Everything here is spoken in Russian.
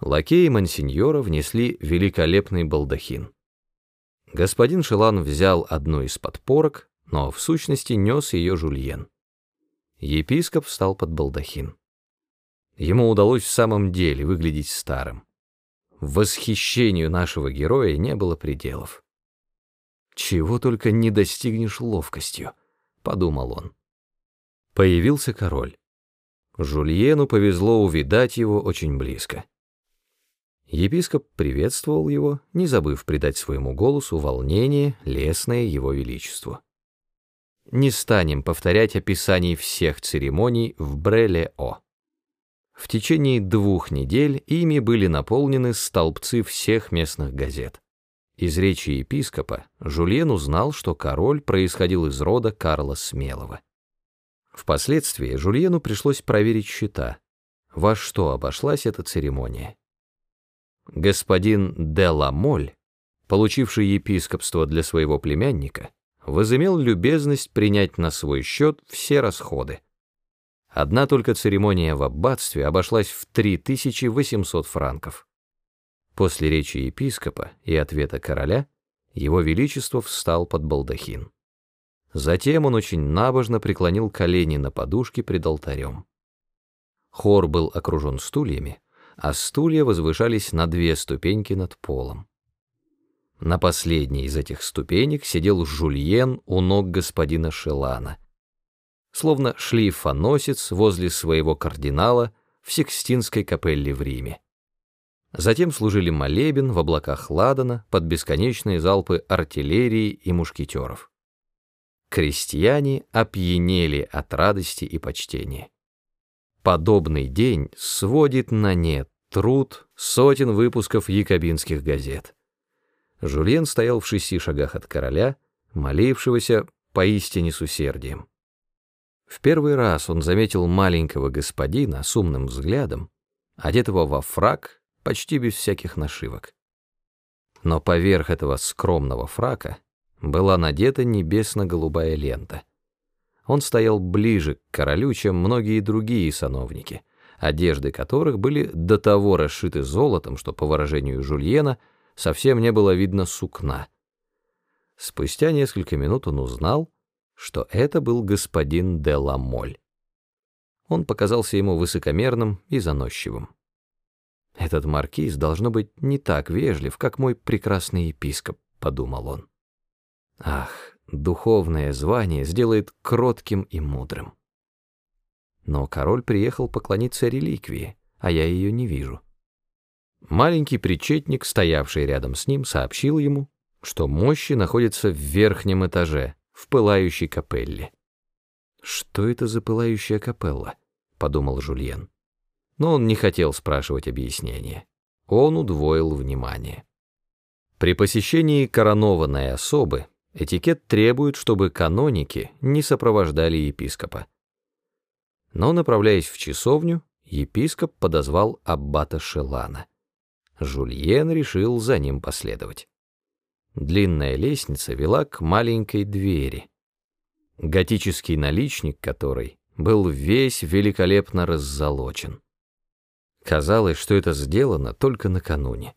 лакеи мансиньора внесли великолепный балдахин. Господин Шелан взял одну из подпорок, но в сущности нес ее Жульен. Епископ встал под балдахин. Ему удалось в самом деле выглядеть старым. Восхищению нашего героя не было пределов. «Чего только не достигнешь ловкостью», — подумал он. Появился король. Жульену повезло увидать его очень близко. Епископ приветствовал его, не забыв придать своему голосу волнение, лесное его величеству. Не станем повторять описаний всех церемоний в Бреле-О. В течение двух недель ими были наполнены столбцы всех местных газет. Из речи епископа Жульен узнал, что король происходил из рода Карла Смелого. Впоследствии Жульену пришлось проверить счета, во что обошлась эта церемония. Господин де Ламоль, получивший епископство для своего племянника, возымел любезность принять на свой счет все расходы. Одна только церемония в аббатстве обошлась в 3800 франков. После речи епископа и ответа короля его величество встал под балдахин. Затем он очень набожно преклонил колени на подушке пред алтарем. Хор был окружен стульями, а стулья возвышались на две ступеньки над полом. На последней из этих ступенек сидел Жульен у ног господина Шелана, словно шлифоносец возле своего кардинала в Сикстинской капелле в Риме. Затем служили молебен в облаках Ладана под бесконечные залпы артиллерии и мушкетеров крестьяне опьянели от радости и почтения. Подобный день сводит на нет труд сотен выпусков якобинских газет. Жульен стоял в шести шагах от короля, молившегося поистине с усердием. В первый раз он заметил маленького господина с умным взглядом, одетого во фрак, почти без всяких нашивок. Но поверх этого скромного фрака была надета небесно-голубая лента. Он стоял ближе к королю, чем многие другие сановники, одежды которых были до того расшиты золотом, что, по выражению Жульена, совсем не было видно сукна. Спустя несколько минут он узнал, что это был господин де Ламоль. Он показался ему высокомерным и заносчивым. «Этот маркиз должно быть не так вежлив, как мой прекрасный епископ», — подумал он. Ах, духовное звание сделает кротким и мудрым. Но король приехал поклониться реликвии, а я ее не вижу. Маленький причетник, стоявший рядом с ним, сообщил ему, что мощи находятся в верхнем этаже, в пылающей капелле. «Что это за пылающая капелла?» — подумал Жульен. Но он не хотел спрашивать объяснения. Он удвоил внимание. При посещении коронованной особы Этикет требует, чтобы каноники не сопровождали епископа. Но, направляясь в часовню, епископ подозвал аббата Шелана. Жульен решил за ним последовать. Длинная лестница вела к маленькой двери, готический наличник которой был весь великолепно раззолочен. Казалось, что это сделано только накануне.